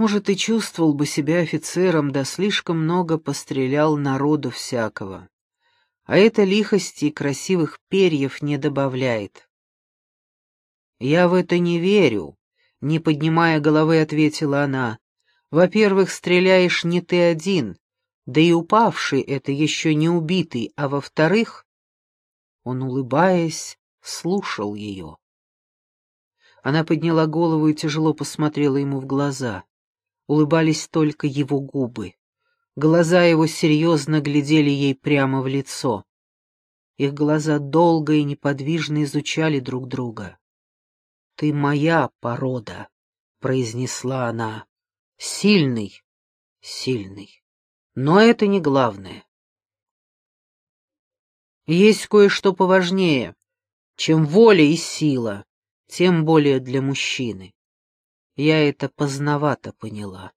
Может, и чувствовал бы себя офицером, да слишком много пострелял народу всякого. А это лихости и красивых перьев не добавляет. «Я в это не верю», — не поднимая головы, ответила она. «Во-первых, стреляешь не ты один, да и упавший — это еще не убитый, а во-вторых...» Он, улыбаясь, слушал ее. Она подняла голову и тяжело посмотрела ему в глаза улыбались только его губы. Глаза его серьезно глядели ей прямо в лицо. Их глаза долго и неподвижно изучали друг друга. «Ты моя порода», — произнесла она. «Сильный, сильный. Но это не главное. Есть кое-что поважнее, чем воля и сила, тем более для мужчины. Я это поздновато поняла.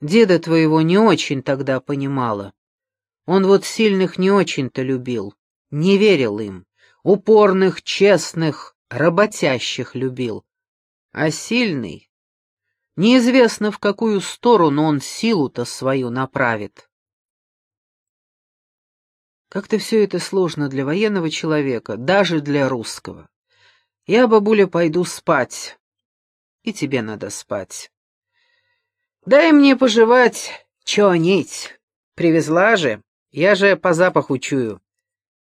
Деда твоего не очень тогда понимала. Он вот сильных не очень-то любил, не верил им. Упорных, честных, работящих любил. А сильный... Неизвестно, в какую сторону он силу-то свою направит. Как-то все это сложно для военного человека, даже для русского. Я, бабуля, пойду спать и тебе надо спать. Дай мне пожевать, нить. Привезла же, я же по запаху чую.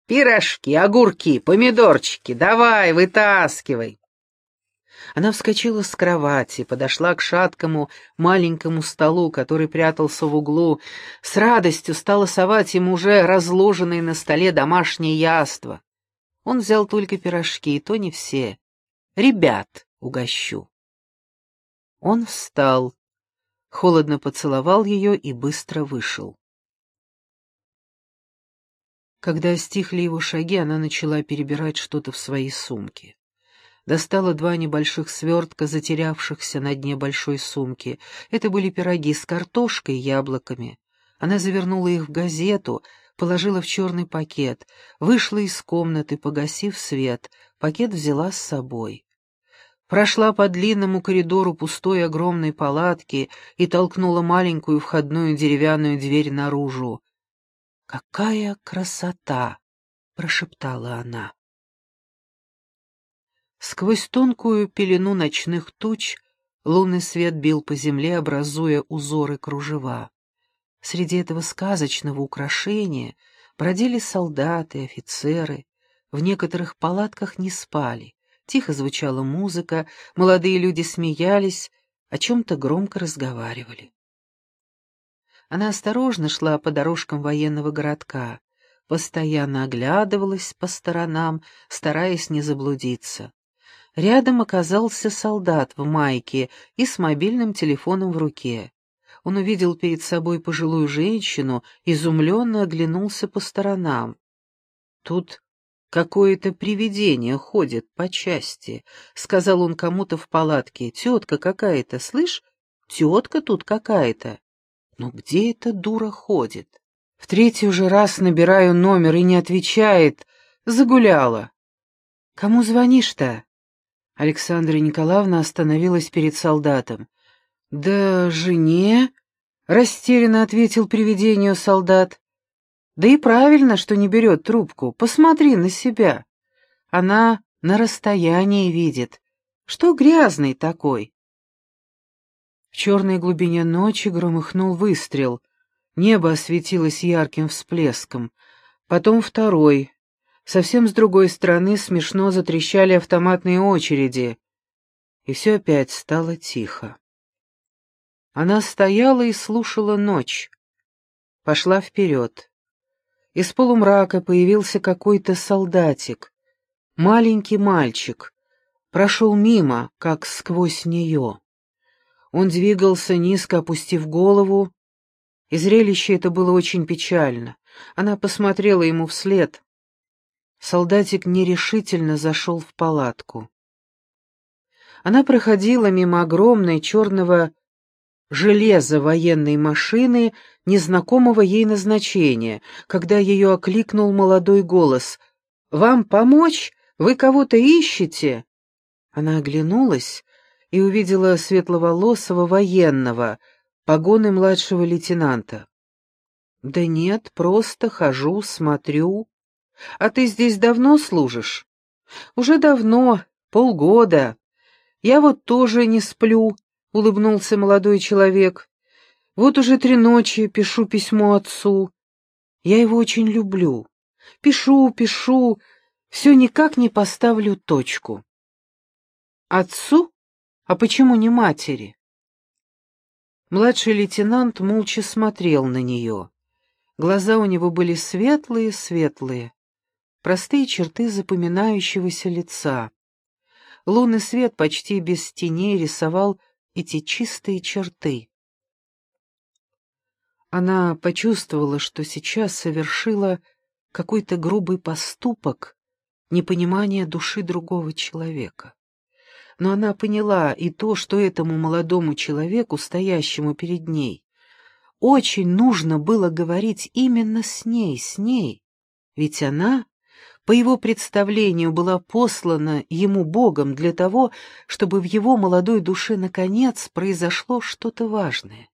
Пирожки, огурки, помидорчики, давай, вытаскивай. Она вскочила с кровати, подошла к шаткому маленькому столу, который прятался в углу, с радостью стала совать ему уже разложенные на столе домашние яства. Он взял только пирожки, и то не все. Ребят угощу. Он встал, холодно поцеловал ее и быстро вышел. Когда стихли его шаги, она начала перебирать что-то в своей сумке. Достала два небольших свертка, затерявшихся на дне большой сумки. Это были пироги с картошкой и яблоками. Она завернула их в газету, положила в черный пакет, вышла из комнаты, погасив свет, пакет взяла с собой прошла по длинному коридору пустой огромной палатки и толкнула маленькую входную деревянную дверь наружу. «Какая красота!» — прошептала она. Сквозь тонкую пелену ночных туч лунный свет бил по земле, образуя узоры кружева. Среди этого сказочного украшения бродили солдаты, офицеры, в некоторых палатках не спали, Тихо звучала музыка, молодые люди смеялись, о чем-то громко разговаривали. Она осторожно шла по дорожкам военного городка, постоянно оглядывалась по сторонам, стараясь не заблудиться. Рядом оказался солдат в майке и с мобильным телефоном в руке. Он увидел перед собой пожилую женщину, изумленно оглянулся по сторонам. Тут «Какое-то привидение ходит по части», — сказал он кому-то в палатке. «Тетка какая-то, слышь? Тетка тут какая-то. Но где эта дура ходит?» В третий уже раз набираю номер и не отвечает. Загуляла. «Кому звонишь-то?» Александра Николаевна остановилась перед солдатом. «Да жене», — растерянно ответил привидению солдат. Да и правильно, что не берет трубку. Посмотри на себя. Она на расстоянии видит. Что грязный такой? В черной глубине ночи громыхнул выстрел. Небо осветилось ярким всплеском. Потом второй. Совсем с другой стороны смешно затрещали автоматные очереди. И все опять стало тихо. Она стояла и слушала ночь. Пошла вперед. Из полумрака появился какой-то солдатик. Маленький мальчик. Прошел мимо, как сквозь нее. Он двигался, низко опустив голову, и зрелище это было очень печально. Она посмотрела ему вслед. Солдатик нерешительно зашел в палатку. Она проходила мимо огромной черного железа военной машины незнакомого ей назначения, когда ее окликнул молодой голос. «Вам помочь? Вы кого-то ищете?» Она оглянулась и увидела светловолосого военного, погоны младшего лейтенанта. «Да нет, просто хожу, смотрю. А ты здесь давно служишь?» «Уже давно, полгода. Я вот тоже не сплю», — улыбнулся молодой человек. «Вот уже три ночи пишу письмо отцу. Я его очень люблю. Пишу, пишу, все никак не поставлю точку». «Отцу? А почему не матери?» Младший лейтенант молча смотрел на нее. Глаза у него были светлые-светлые, простые черты запоминающегося лица. Лунный свет почти без теней рисовал эти чистые черты. Она почувствовала, что сейчас совершила какой-то грубый поступок, непонимание души другого человека. Но она поняла и то, что этому молодому человеку, стоящему перед ней, очень нужно было говорить именно с ней, с ней, ведь она, по его представлению, была послана ему Богом для того, чтобы в его молодой душе наконец произошло что-то важное.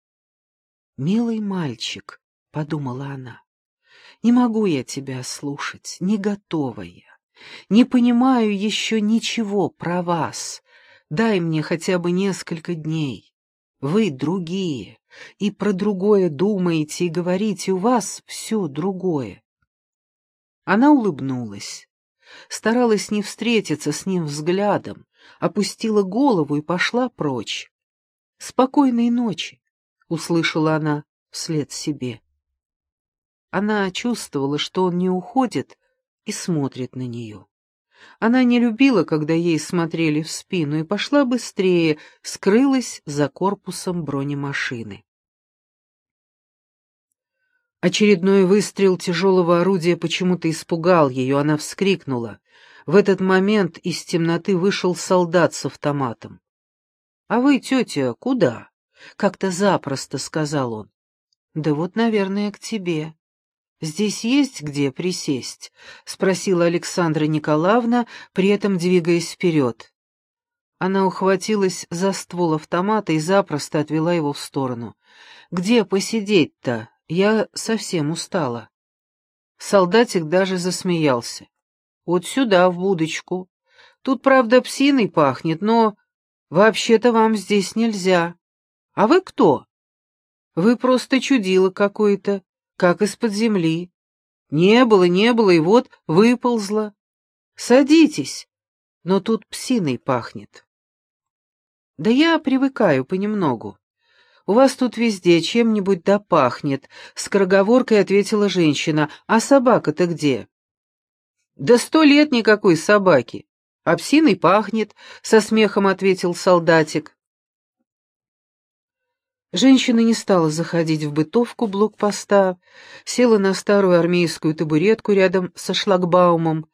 «Милый мальчик», — подумала она, — «не могу я тебя слушать, не готова я, не понимаю еще ничего про вас, дай мне хотя бы несколько дней». Вы другие, и про другое думаете и говорите, у вас все другое. Она улыбнулась, старалась не встретиться с ним взглядом, опустила голову и пошла прочь. «Спокойной ночи», — услышала она вслед себе. Она чувствовала, что он не уходит и смотрит на нее. Она не любила, когда ей смотрели в спину, и пошла быстрее, скрылась за корпусом бронемашины. Очередной выстрел тяжелого орудия почему-то испугал ее, она вскрикнула. В этот момент из темноты вышел солдат с автоматом. «А вы, тетя, куда?» — как-то запросто сказал он. «Да вот, наверное, к тебе». «Здесь есть где присесть?» — спросила Александра Николаевна, при этом двигаясь вперед. Она ухватилась за ствол автомата и запросто отвела его в сторону. «Где посидеть-то? Я совсем устала». Солдатик даже засмеялся. «Вот сюда, в будочку. Тут, правда, псиной пахнет, но вообще-то вам здесь нельзя. А вы кто?» «Вы просто чудило какое-то как из-под земли. Не было, не было, и вот выползла. Садитесь, но тут псиной пахнет. Да я привыкаю понемногу. У вас тут везде чем-нибудь да пахнет, — скороговоркой ответила женщина. А собака-то где? Да сто лет никакой собаки. Псиной пахнет, — со смехом ответил солдатик. Женщина не стала заходить в бытовку блокпоста, села на старую армейскую табуретку рядом со шлагбаумом.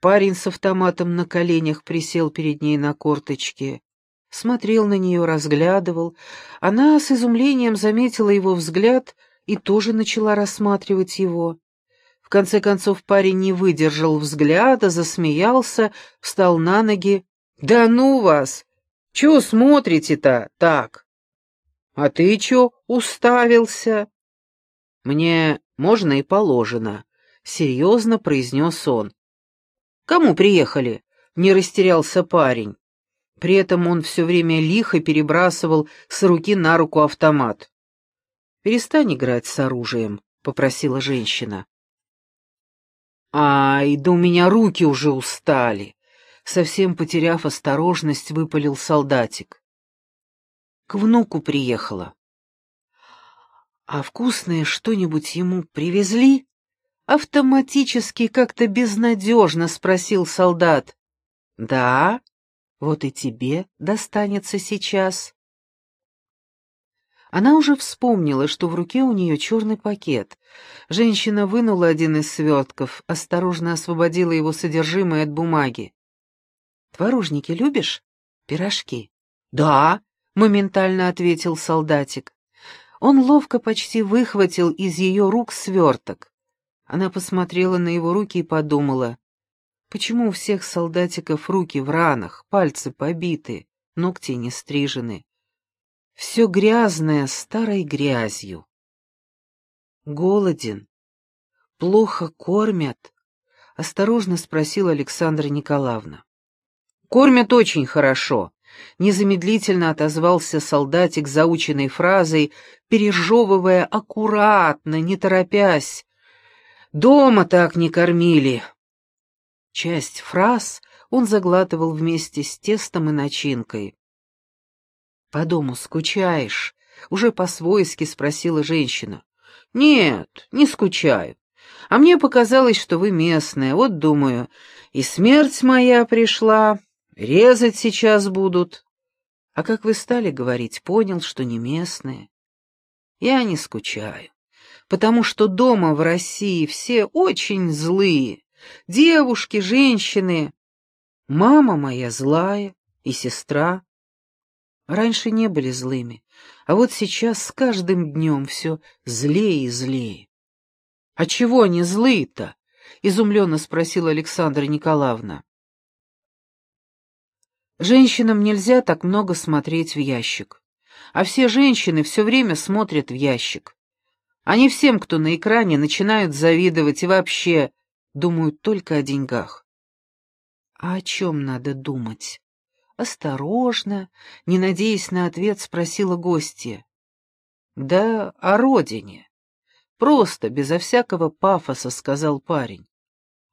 Парень с автоматом на коленях присел перед ней на корточке. Смотрел на нее, разглядывал. Она с изумлением заметила его взгляд и тоже начала рассматривать его. В конце концов парень не выдержал взгляда, засмеялся, встал на ноги. «Да ну вас! Чего смотрите-то так?» «А ты чё уставился?» «Мне можно и положено», — серьезно произнес он. «Кому приехали?» — не растерялся парень. При этом он все время лихо перебрасывал с руки на руку автомат. «Перестань играть с оружием», — попросила женщина. «Ай, да у меня руки уже устали!» Совсем потеряв осторожность, выпалил солдатик. К внуку приехала. А вкусное что-нибудь ему привезли? Автоматически как-то безнадежно спросил солдат. Да, вот и тебе достанется сейчас. Она уже вспомнила, что в руке у нее черный пакет. Женщина вынула один из свертков, осторожно освободила его содержимое от бумаги. «Творожники любишь? Пирожки?» «Да», — моментально ответил солдатик. Он ловко почти выхватил из ее рук сверток. Она посмотрела на его руки и подумала, почему у всех солдатиков руки в ранах, пальцы побиты, ногти не стрижены. Все грязное старой грязью. Голоден, плохо кормят, — осторожно спросила Александра Николаевна. «Кормят очень хорошо», — незамедлительно отозвался солдатик заученной фразой, пережевывая аккуратно, не торопясь. «Дома так не кормили». Часть фраз он заглатывал вместе с тестом и начинкой. «По дому скучаешь?» — уже по-свойски спросила женщина. «Нет, не скучаю. А мне показалось, что вы местная. Вот, думаю, и смерть моя пришла, резать сейчас будут. А как вы стали говорить, понял, что не местные. Я не скучаю, потому что дома в России все очень злые. Девушки, женщины. Мама моя злая и сестра. Раньше не были злыми, а вот сейчас с каждым днем все злее и злее. «А чего они злые-то?» — изумленно спросила Александра Николаевна. Женщинам нельзя так много смотреть в ящик. А все женщины все время смотрят в ящик. Они всем, кто на экране, начинают завидовать и вообще думают только о деньгах. А о чем надо думать? Осторожно, не надеясь на ответ, спросила гостья. Да о родине. Просто, безо всякого пафоса, сказал парень.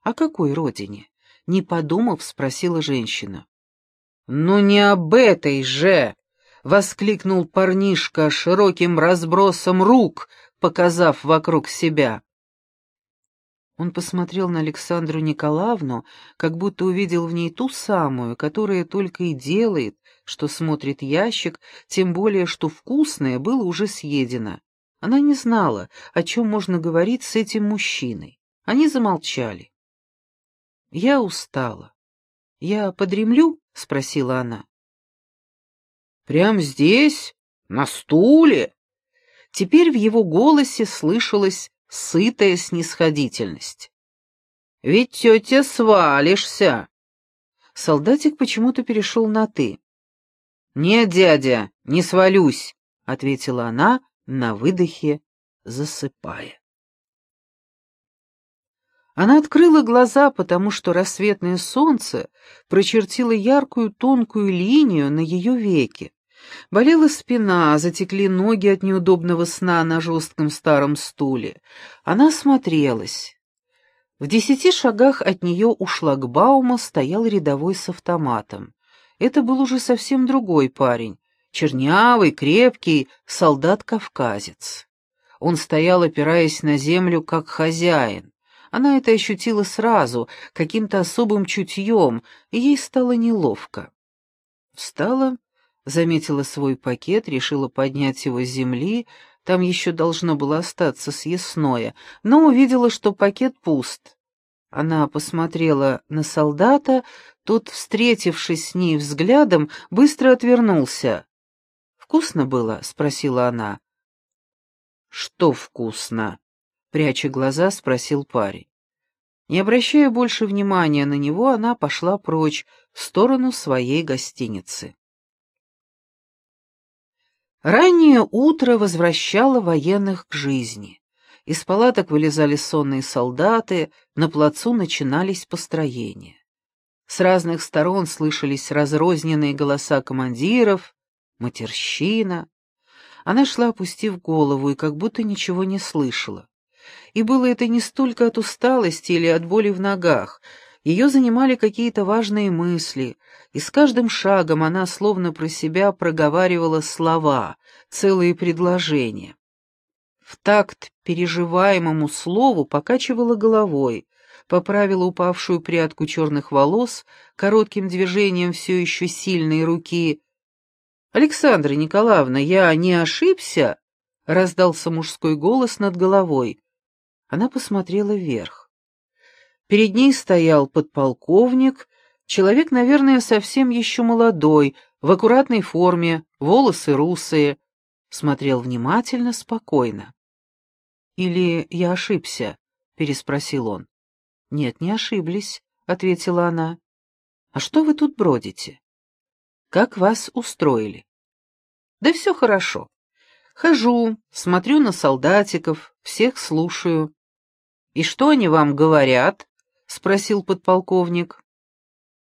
О какой родине? Не подумав, спросила женщина. «Ну не об этой же!» — воскликнул парнишка широким разбросом рук, показав вокруг себя. Он посмотрел на Александру Николаевну, как будто увидел в ней ту самую, которая только и делает, что смотрит ящик, тем более, что вкусное было уже съедено. Она не знала, о чем можно говорить с этим мужчиной. Они замолчали. «Я устала. Я подремлю?» — спросила она. «Прям здесь? На стуле?» Теперь в его голосе слышалась сытая снисходительность. «Ведь тетя свалишься!» Солдатик почему-то перешел на «ты». «Нет, дядя, не свалюсь», — ответила она на выдохе, засыпая. Она открыла глаза, потому что рассветное солнце прочертило яркую тонкую линию на ее веке. Болела спина, затекли ноги от неудобного сна на жестком старом стуле. Она смотрелась. В десяти шагах от нее у шлагбаума стоял рядовой с автоматом. Это был уже совсем другой парень, чернявый, крепкий, солдат-кавказец. Он стоял, опираясь на землю, как хозяин. Она это ощутила сразу, каким-то особым чутьем, и ей стало неловко. Встала, заметила свой пакет, решила поднять его с земли, там еще должно было остаться съестное, но увидела, что пакет пуст. Она посмотрела на солдата, тот, встретившись с ней взглядом, быстро отвернулся. «Вкусно было?» — спросила она. «Что вкусно?» пряча глаза, спросил парень. Не обращая больше внимания на него, она пошла прочь, в сторону своей гостиницы. Раннее утро возвращало военных к жизни. Из палаток вылезали сонные солдаты, на плацу начинались построения. С разных сторон слышались разрозненные голоса командиров, матерщина. Она шла, опустив голову, и как будто ничего не слышала. И было это не столько от усталости или от боли в ногах. Ее занимали какие-то важные мысли, и с каждым шагом она словно про себя проговаривала слова, целые предложения. В такт переживаемому слову покачивала головой, поправила упавшую прядку черных волос коротким движением все еще сильной руки. «Александра Николаевна, я не ошибся?» — раздался мужской голос над головой. Она посмотрела вверх. Перед ней стоял подполковник, человек, наверное, совсем еще молодой, в аккуратной форме, волосы русые, смотрел внимательно, спокойно. «Или я ошибся?» — переспросил он. «Нет, не ошиблись», — ответила она. «А что вы тут бродите?» Как вас устроили?» «Да все хорошо. Хожу, смотрю на солдатиков, всех слушаю». «И что они вам говорят?» — спросил подполковник.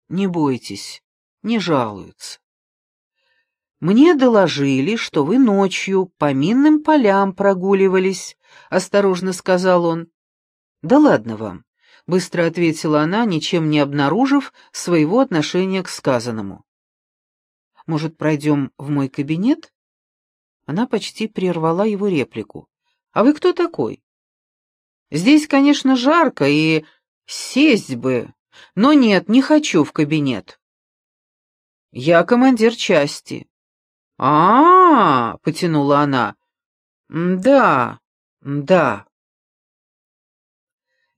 «Не бойтесь, не жалуются». «Мне доложили, что вы ночью по минным полям прогуливались», — осторожно сказал он. «Да ладно вам», — быстро ответила она, ничем не обнаружив своего отношения к сказанному. «Может, пройдем в мой кабинет?» Она почти прервала его реплику. «А вы кто такой?» «Здесь, конечно, жарко и сесть бы, но нет, не хочу в кабинет». «Я командир части» а, -а, -а потянула она. «Да, да».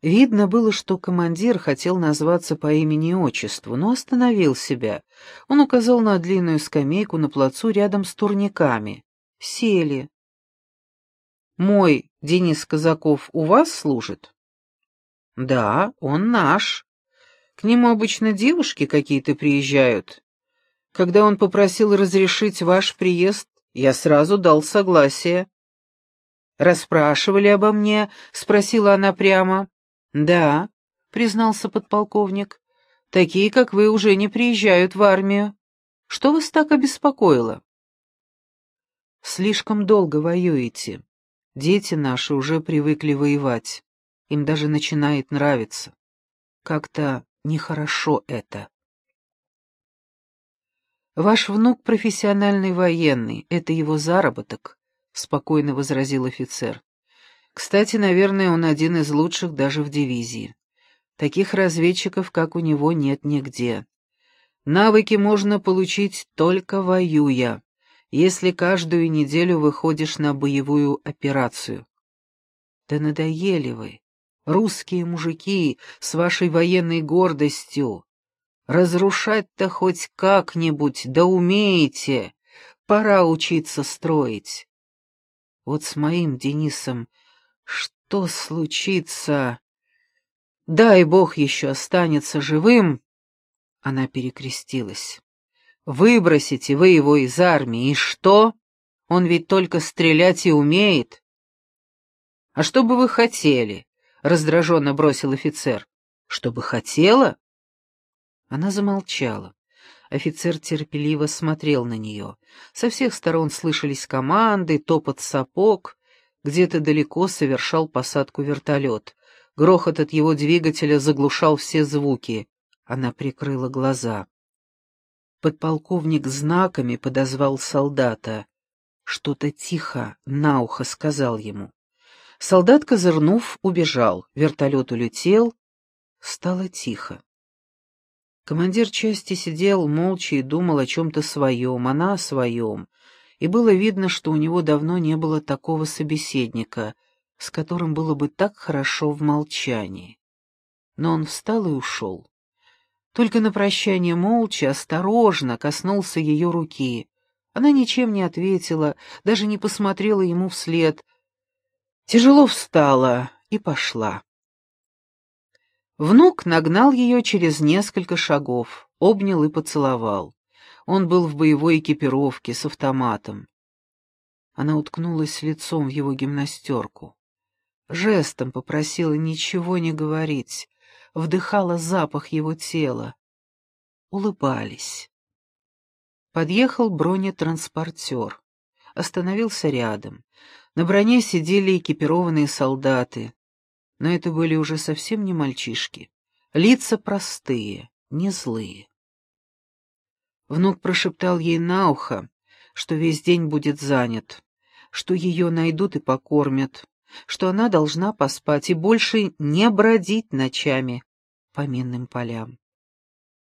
Видно было, что командир хотел назваться по имени и отчеству, но остановил себя. Он указал на длинную скамейку на плацу рядом с турниками. Сели. «Мой Денис Казаков у вас служит?» «Да, он наш. К нему обычно девушки какие-то приезжают. Когда он попросил разрешить ваш приезд, я сразу дал согласие. «Расспрашивали обо мне?» — спросила она прямо. «Да», — признался подполковник. «Такие, как вы, уже не приезжают в армию. Что вас так обеспокоило?» «Слишком долго воюете. Дети наши уже привыкли воевать. Им даже начинает нравиться. Как-то нехорошо это». «Ваш внук профессиональный военный, это его заработок», — спокойно возразил офицер. «Кстати, наверное, он один из лучших даже в дивизии. Таких разведчиков, как у него, нет нигде. Навыки можно получить только воюя, если каждую неделю выходишь на боевую операцию». «Да надоели вы, русские мужики, с вашей военной гордостью. Разрушать-то хоть как-нибудь, да умеете. Пора учиться строить. Вот с моим Денисом что случится? Дай бог еще останется живым. Она перекрестилась. Выбросите вы его из армии, и что? Он ведь только стрелять и умеет. А что бы вы хотели? Раздраженно бросил офицер. Что бы хотела? Она замолчала. Офицер терпеливо смотрел на нее. Со всех сторон слышались команды, топот сапог. Где-то далеко совершал посадку вертолет. Грохот от его двигателя заглушал все звуки. Она прикрыла глаза. Подполковник знаками подозвал солдата. Что-то тихо на ухо сказал ему. Солдат, козырнув, убежал. Вертолет улетел. Стало тихо. Командир части сидел молча и думал о чем-то своем, она о своем, и было видно, что у него давно не было такого собеседника, с которым было бы так хорошо в молчании. Но он встал и ушел. Только на прощание молча, осторожно коснулся ее руки. Она ничем не ответила, даже не посмотрела ему вслед. Тяжело встала и пошла. Внук нагнал ее через несколько шагов, обнял и поцеловал. Он был в боевой экипировке с автоматом. Она уткнулась лицом в его гимнастерку. Жестом попросила ничего не говорить, вдыхала запах его тела. Улыбались. Подъехал бронетранспортер. Остановился рядом. На броне сидели экипированные солдаты, но это были уже совсем не мальчишки. Лица простые, не злые. Внук прошептал ей на ухо, что весь день будет занят, что ее найдут и покормят, что она должна поспать и больше не бродить ночами по минным полям.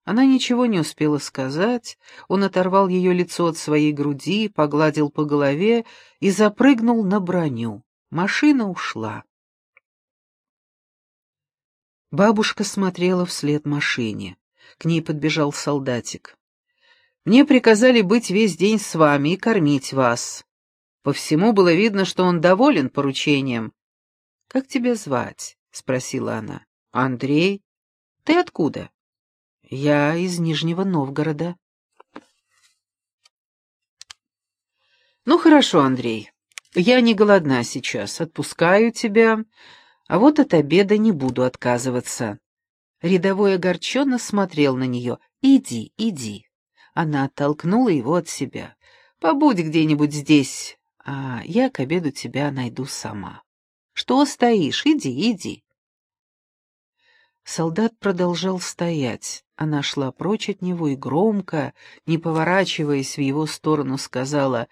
Она ничего не успела сказать, он оторвал ее лицо от своей груди, погладил по голове и запрыгнул на броню. Машина ушла. Бабушка смотрела вслед машине. К ней подбежал солдатик. «Мне приказали быть весь день с вами и кормить вас». По всему было видно, что он доволен поручением. «Как тебя звать?» — спросила она. «Андрей. Ты откуда?» «Я из Нижнего Новгорода». «Ну хорошо, Андрей, я не голодна сейчас, отпускаю тебя, а вот от обеда не буду отказываться». Рядовой огорченно смотрел на нее. «Иди, иди». Она оттолкнула его от себя. «Побудь где-нибудь здесь, а я к обеду тебя найду сама». «Что стоишь? Иди, иди». Солдат продолжал стоять. Она шла прочь от него и громко, не поворачиваясь в его сторону, сказала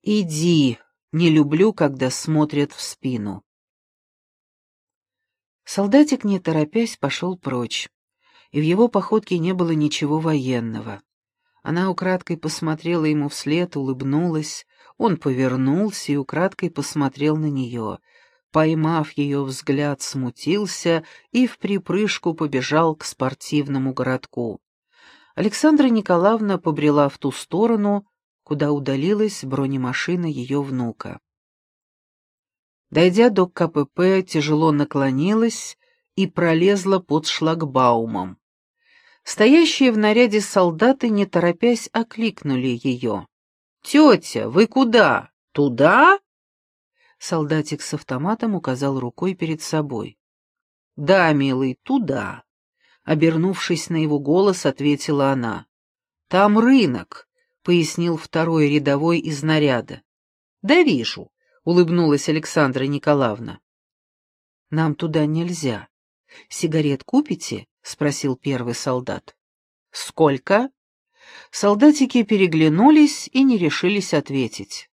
«Иди, не люблю, когда смотрят в спину». Солдатик, не торопясь, пошел прочь, и в его походке не было ничего военного. Она украдкой посмотрела ему вслед, улыбнулась, он повернулся и украдкой посмотрел на нее. Поймав ее взгляд, смутился и в припрыжку побежал к спортивному городку. Александра Николаевна побрела в ту сторону, куда удалилась бронемашина ее внука. Дойдя до КПП, тяжело наклонилась и пролезла под шлагбаумом. Стоящие в наряде солдаты, не торопясь, окликнули ее. «Тетя, вы куда? Туда?» Солдатик с автоматом указал рукой перед собой. «Да, милый, туда», — обернувшись на его голос, ответила она. «Там рынок», — пояснил второй рядовой из наряда. «Да вижу», — улыбнулась Александра Николаевна. «Нам туда нельзя. Сигарет купите?» — спросил первый солдат. «Сколько?» Солдатики переглянулись и не решились ответить.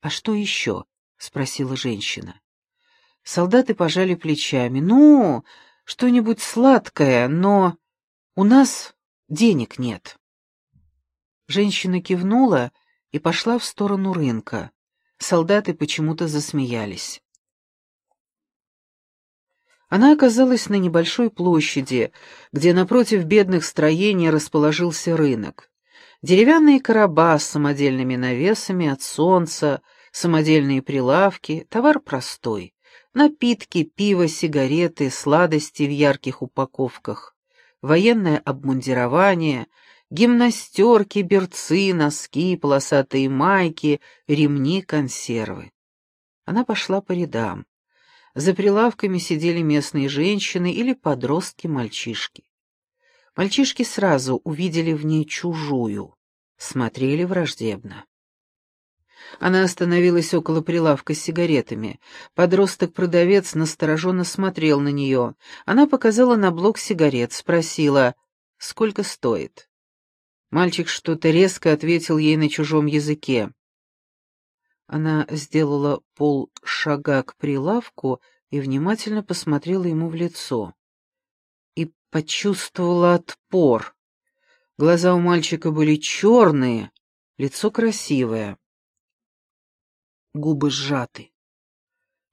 «А что еще?» — спросила женщина. Солдаты пожали плечами. «Ну, что-нибудь сладкое, но у нас денег нет». Женщина кивнула и пошла в сторону рынка. Солдаты почему-то засмеялись. Она оказалась на небольшой площади, где напротив бедных строений расположился рынок. Деревянные короба с самодельными навесами от солнца, самодельные прилавки, товар простой. Напитки, пиво, сигареты, сладости в ярких упаковках, военное обмундирование — гимнастерки, берцы, носки, полосатые майки, ремни, консервы. Она пошла по рядам. За прилавками сидели местные женщины или подростки-мальчишки. Мальчишки сразу увидели в ней чужую, смотрели враждебно. Она остановилась около прилавка с сигаретами. Подросток-продавец настороженно смотрел на нее. Она показала на блок сигарет, спросила, сколько стоит. Мальчик что-то резко ответил ей на чужом языке. Она сделала полшага к прилавку и внимательно посмотрела ему в лицо. И почувствовала отпор. Глаза у мальчика были черные, лицо красивое. Губы сжаты.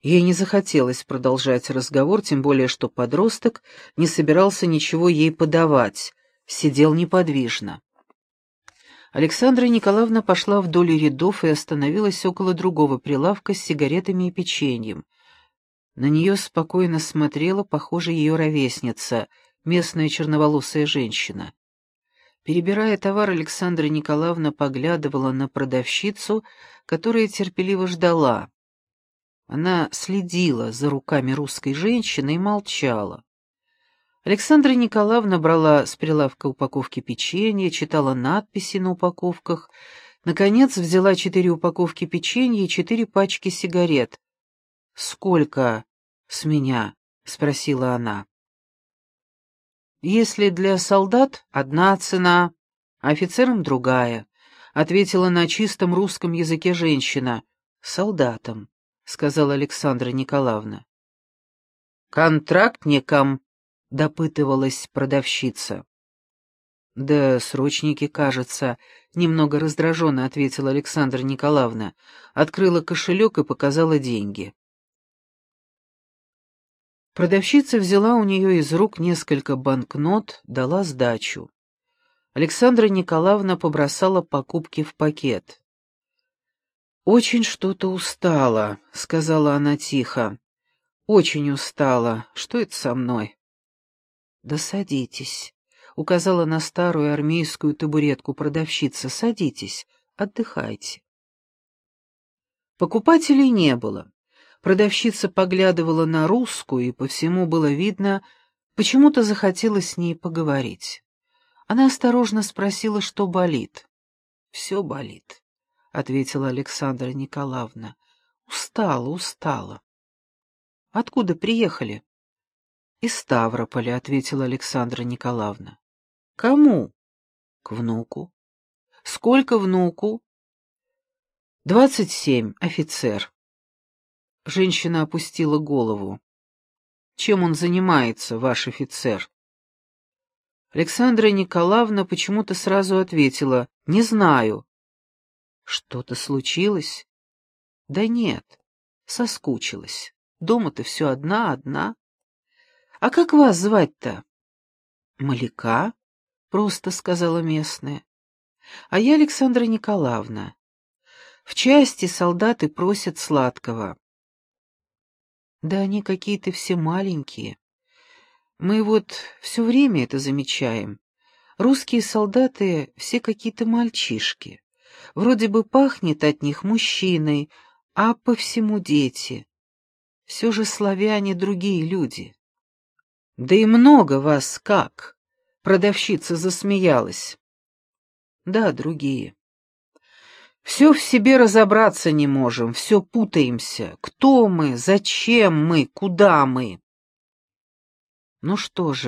Ей не захотелось продолжать разговор, тем более что подросток не собирался ничего ей подавать, сидел неподвижно. Александра Николаевна пошла вдоль рядов и остановилась около другого прилавка с сигаретами и печеньем. На нее спокойно смотрела, похоже, ее ровесница, местная черноволосая женщина. Перебирая товар, Александра Николаевна поглядывала на продавщицу, которая терпеливо ждала. Она следила за руками русской женщины и молчала. Александра Николаевна брала с прилавка упаковки печенья, читала надписи на упаковках, наконец взяла четыре упаковки печенья и четыре пачки сигарет. «Сколько с меня?» — спросила она. «Если для солдат одна цена, а офицерам другая», — ответила на чистом русском языке женщина. «Солдатам», — сказала Александра Николаевна. «Контрактникам», — допытывалась продавщица. «Да срочники, кажется», — немного раздраженно ответила Александра Николаевна, открыла кошелек и показала деньги. Продавщица взяла у нее из рук несколько банкнот, дала сдачу. Александра Николаевна побросала покупки в пакет. «Очень что-то устала», — сказала она тихо. «Очень устала. Что это со мной?» «Да садитесь», — указала на старую армейскую табуретку продавщица. «Садитесь, отдыхайте». Покупателей не было. Продавщица поглядывала на русскую, и по всему было видно, почему-то захотелось с ней поговорить. Она осторожно спросила, что болит. «Все болит», — ответила Александра Николаевна. «Устала, устала». «Откуда приехали?» «Из Ставрополя», — ответила Александра Николаевна. «Кому?» «К внуку». «Сколько внуку?» «Двадцать семь, офицер». Женщина опустила голову. «Чем он занимается, ваш офицер?» Александра Николаевна почему-то сразу ответила «Не знаю». «Что-то случилось?» «Да нет, соскучилась. Дома-то все одна, одна. А как вас звать-то?» «Маляка», — просто сказала местная. «А я Александра Николаевна. В части солдаты просят сладкого. Да они какие-то все маленькие. Мы вот все время это замечаем. Русские солдаты все какие-то мальчишки. Вроде бы пахнет от них мужчиной, а по всему дети. Все же славяне другие люди. Да и много вас как? Продавщица засмеялась. Да, другие. Все в себе разобраться не можем, все путаемся. Кто мы, зачем мы, куда мы? Ну что же,